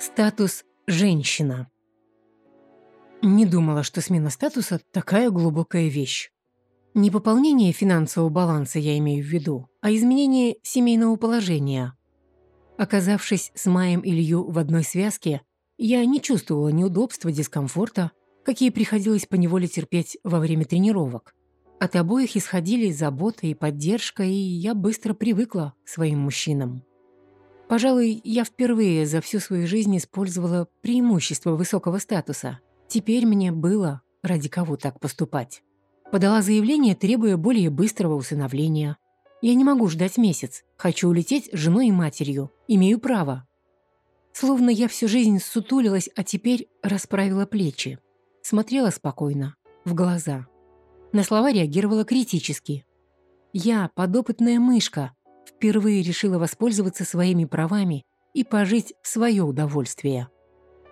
Статус «женщина». Не думала, что смена статуса – такая глубокая вещь. Не пополнение финансового баланса я имею в виду, а изменение семейного положения. Оказавшись с Маем и Илью в одной связке, я не чувствовала неудобства, дискомфорта, какие приходилось поневоле терпеть во время тренировок. От обоих исходили забота и поддержка, и я быстро привыкла к своим мужчинам. Пожалуй, я впервые за всю свою жизнь использовала преимущество высокого статуса. Теперь мне было ради кого так поступать. Подала заявление, требуя более быстрого усыновления. Я не могу ждать месяц. Хочу улететь с женой и матерью. Имею право. Словно я всю жизнь сутулилась, а теперь расправила плечи. Смотрела спокойно, в глаза. На слова реагировала критически. Я, подопытная мышка, впервые решила воспользоваться своими правами и пожить в свое удовольствие.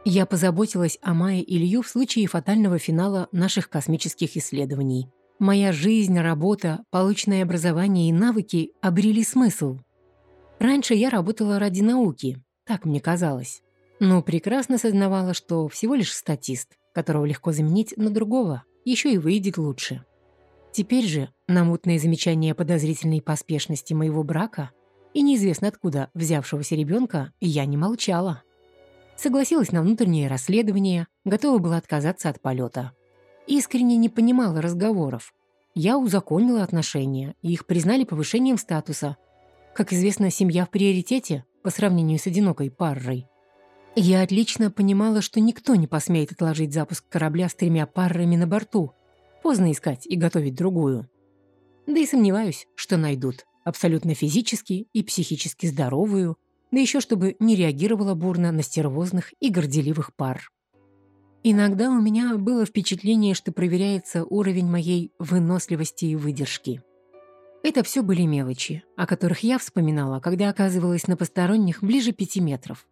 Я позаботилась о Майе Илью в случае фатального финала наших космических исследований. Моя жизнь, работа, полученное образование и навыки обрели смысл. Раньше я работала ради науки, так мне казалось. Но прекрасно сознавала, что всего лишь статист, которого легко заменить на другого, еще и выйдет лучше. Теперь же на мутные замечания подозрительной поспешности моего брака и неизвестно откуда взявшегося ребенка я не молчала. Согласилась на внутреннее расследование, готова была отказаться от полета. Искренне не понимала разговоров. Я узаконила отношения, и их признали повышением статуса. Как известно, семья в приоритете по сравнению с одинокой парой. Я отлично понимала, что никто не посмеет отложить запуск корабля с тремя парами на борту, Поздно искать и готовить другую. Да и сомневаюсь, что найдут. Абсолютно физически и психически здоровую, да еще чтобы не реагировала бурно на стервозных и горделивых пар. Иногда у меня было впечатление, что проверяется уровень моей выносливости и выдержки. Это все были мелочи, о которых я вспоминала, когда оказывалась на посторонних ближе пяти метров.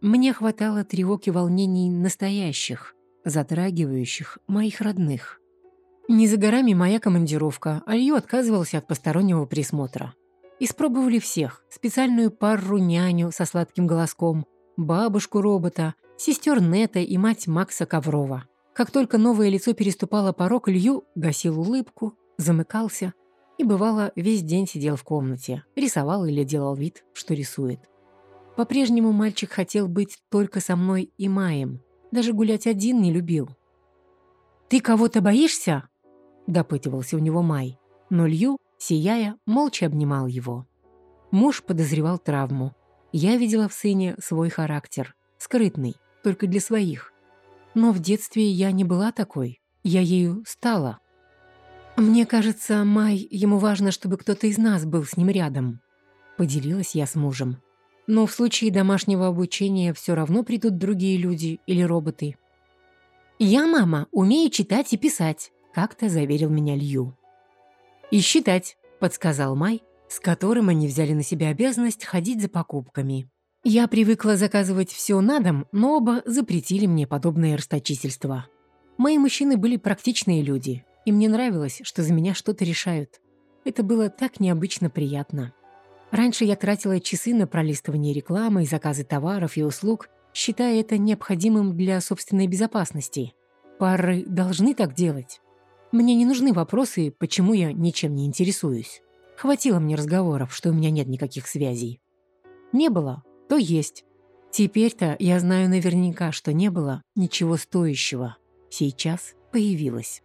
Мне хватало тревог и волнений настоящих, затрагивающих моих родных. Не за горами моя командировка, а Илью отказывался от постороннего присмотра. Испробовали всех. Специальную пару няню со сладким голоском, бабушку-робота, сестер Нета и мать Макса Коврова. Как только новое лицо переступало порог, Илью гасил улыбку, замыкался и, бывало, весь день сидел в комнате, рисовал или делал вид, что рисует. По-прежнему мальчик хотел быть только со мной и Маем. Даже гулять один не любил. «Ты кого-то боишься?» Допытывался у него Май, но Лью, сияя, молча обнимал его. Муж подозревал травму. Я видела в сыне свой характер, скрытный, только для своих. Но в детстве я не была такой, я ею стала. Мне кажется, Май, ему важно, чтобы кто-то из нас был с ним рядом. Поделилась я с мужем. Но в случае домашнего обучения все равно придут другие люди или роботы. «Я, мама, умею читать и писать», как-то заверил меня Лью. «И считать», — подсказал Май, с которым они взяли на себя обязанность ходить за покупками. Я привыкла заказывать все на дом, но оба запретили мне подобное расточительство. Мои мужчины были практичные люди, и мне нравилось, что за меня что-то решают. Это было так необычно приятно. Раньше я тратила часы на пролистывание рекламы и заказы товаров и услуг, считая это необходимым для собственной безопасности. Пары должны так делать. Мне не нужны вопросы, почему я ничем не интересуюсь. Хватило мне разговоров, что у меня нет никаких связей. Не было, то есть. Теперь-то я знаю наверняка, что не было ничего стоящего. Сейчас появилось.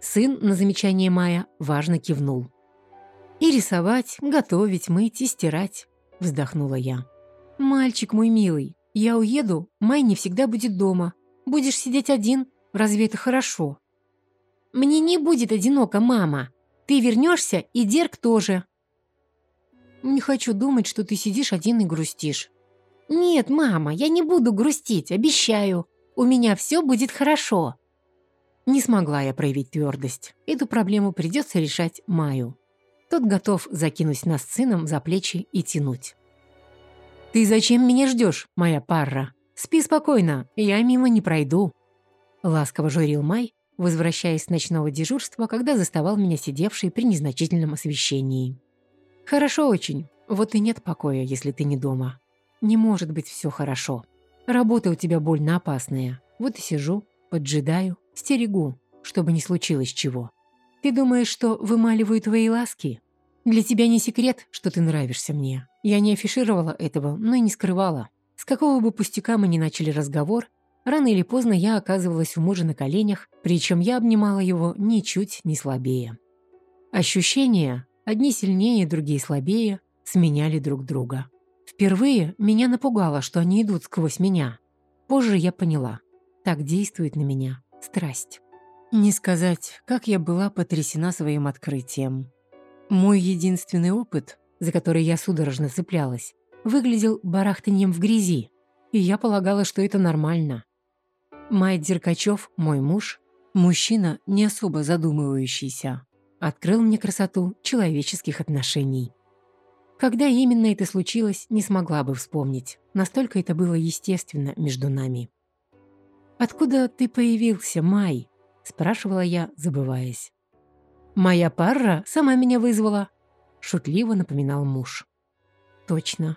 Сын на замечание Мая важно кивнул. «И рисовать, готовить, мыть и стирать», — вздохнула я. «Мальчик мой милый, я уеду, Май не всегда будет дома. Будешь сидеть один, разве это хорошо?» Мне не будет одиноко, мама. Ты вернешься, и Дерг тоже. Не хочу думать, что ты сидишь один и грустишь. Нет, мама, я не буду грустить, обещаю. У меня все будет хорошо. Не смогла я проявить твердость. Эту проблему придется решать Маю. Тот готов закинуть нас с сыном за плечи и тянуть. «Ты зачем меня ждешь, моя пара? Спи спокойно, я мимо не пройду», — ласково журил Май, возвращаясь с ночного дежурства, когда заставал меня сидевшей при незначительном освещении. «Хорошо очень. Вот и нет покоя, если ты не дома. не может быть все хорошо. Работа у тебя больно опасная. Вот и сижу, поджидаю, стерегу, чтобы не случилось чего. Ты думаешь, что вымаливаю твои ласки? Для тебя не секрет, что ты нравишься мне. Я не афишировала этого, но и не скрывала. С какого бы пустяка мы ни начали разговор, рано или поздно я оказывалась у мужа на коленях, причем я обнимала его ничуть не слабее. Ощущения, одни сильнее, другие слабее, сменяли друг друга. Впервые меня напугало, что они идут сквозь меня. Позже я поняла. Так действует на меня страсть. Не сказать, как я была потрясена своим открытием. Мой единственный опыт, за который я судорожно цеплялась, выглядел барахтаньем в грязи, и я полагала, что это нормально. Майк Деркачев, мой муж, мужчина, не особо задумывающийся, открыл мне красоту человеческих отношений. Когда именно это случилось, не смогла бы вспомнить. Настолько это было естественно между нами. «Откуда ты появился, Май?» – спрашивала я, забываясь. «Моя пара сама меня вызвала», – шутливо напоминал муж. «Точно.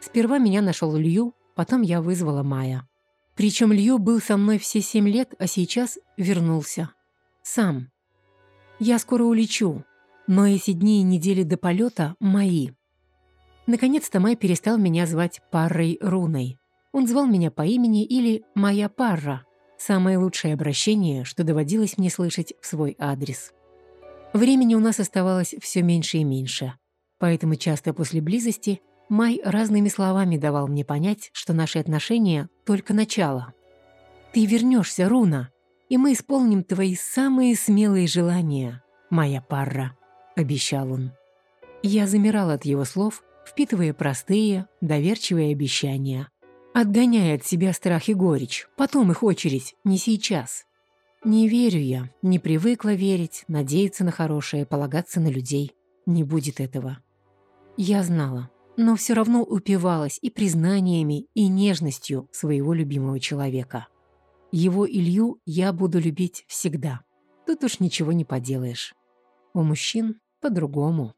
Сперва меня нашел Лью, потом я вызвала Мая. Причем Лью был со мной все семь лет, а сейчас вернулся. Сам. Я скоро улечу, но эти дни и недели до полета мои. Наконец-то Май перестал меня звать парой Руной. Он звал меня по имени или «моя пара», самое лучшее обращение, что доводилось мне слышать в свой адрес. Времени у нас оставалось все меньше и меньше, поэтому часто после близости Май разными словами давал мне понять, что наши отношения — только начало. «Ты вернешься, Руна, и мы исполним твои самые смелые желания, моя пара», — обещал он. Я замирала от его слов впитывая простые, доверчивые обещания. Отгоняя от себя страх и горечь, потом их очередь, не сейчас. Не верю я, не привыкла верить, надеяться на хорошее, полагаться на людей. Не будет этого. Я знала, но все равно упивалась и признаниями, и нежностью своего любимого человека. Его Илью я буду любить всегда. Тут уж ничего не поделаешь. У мужчин по-другому.